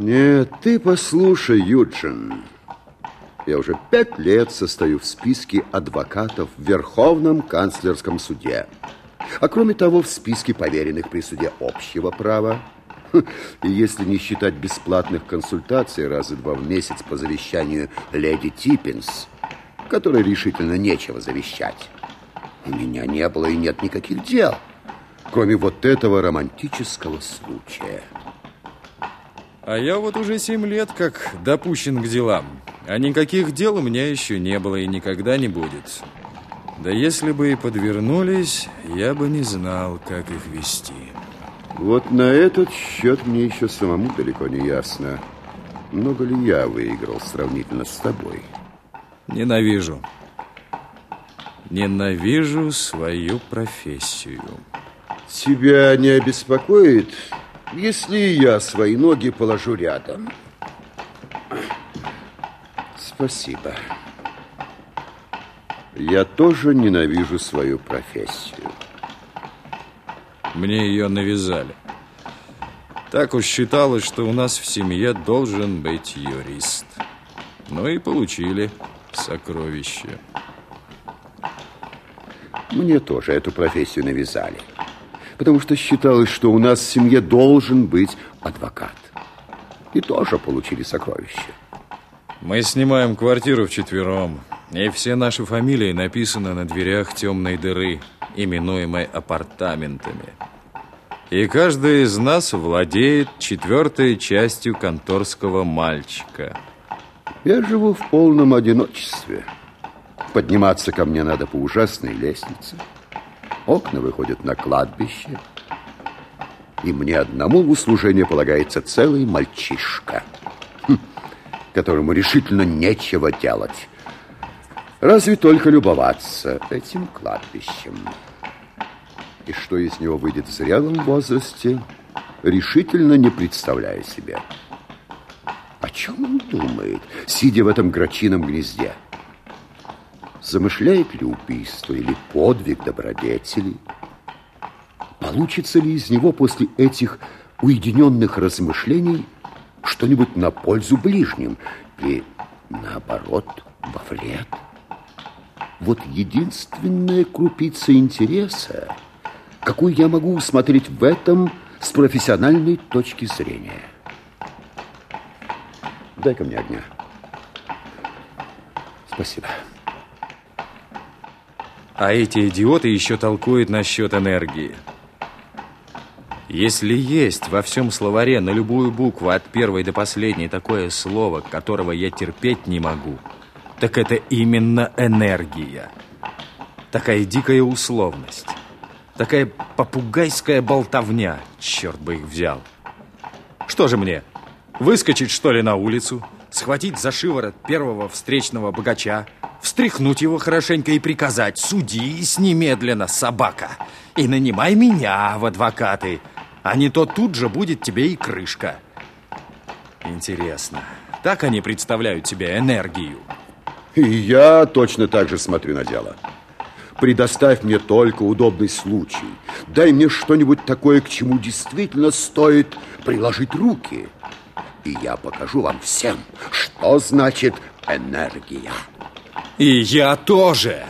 Нет, ты послушай, Юджин. Я уже пять лет состою в списке адвокатов в Верховном канцлерском суде. А кроме того, в списке поверенных при суде общего права. И если не считать бесплатных консультаций раза два в месяц по завещанию леди Типпинс, которой решительно нечего завещать, у меня не было и нет никаких дел, кроме вот этого романтического случая. А я вот уже семь лет как допущен к делам. А никаких дел у меня еще не было и никогда не будет. Да если бы и подвернулись, я бы не знал, как их вести. Вот на этот счет мне еще самому далеко не ясно. Много ли я выиграл сравнительно с тобой? Ненавижу. Ненавижу свою профессию. Тебя не обеспокоит, если я свои ноги положу рядом? Спасибо. Я тоже ненавижу свою профессию. Мне ее навязали. Так уж считалось, что у нас в семье должен быть юрист. Ну и получили сокровище. Мне тоже эту профессию навязали. Потому что считалось, что у нас в семье должен быть адвокат. И тоже получили сокровище. Мы снимаем квартиру вчетвером. И все наши фамилии написаны на дверях темной дыры, именуемой апартаментами. И каждый из нас владеет четвертой частью конторского мальчика. Я живу в полном одиночестве. Подниматься ко мне надо по ужасной лестнице. Окна выходят на кладбище. И мне одному в услужение полагается целый мальчишка, хм, которому решительно нечего делать. Разве только любоваться этим кладбищем. И что из него выйдет в зрелом возрасте, решительно не представляя себе. О чем он думает, сидя в этом грачином гнезде? Замышляет ли убийство или подвиг добродетели? Получится ли из него после этих уединенных размышлений что-нибудь на пользу ближним или, наоборот, во вред? Вот единственная крупица интереса, какую я могу усмотреть в этом с профессиональной точки зрения. Дай-ка мне огня. Спасибо. А эти идиоты еще толкуют насчет энергии. Если есть во всем словаре на любую букву от первой до последней такое слово, которого я терпеть не могу – так это именно энергия. Такая дикая условность. Такая попугайская болтовня. Черт бы их взял. Что же мне, выскочить, что ли, на улицу, схватить за шиворот первого встречного богача, встряхнуть его хорошенько и приказать «Судись немедленно, собака, и нанимай меня в адвокаты, а не то тут же будет тебе и крышка». Интересно, так они представляют себе энергию? И я точно так же смотрю на дело. Предоставь мне только удобный случай. Дай мне что-нибудь такое, к чему действительно стоит приложить руки. И я покажу вам всем, что значит энергия. И я тоже.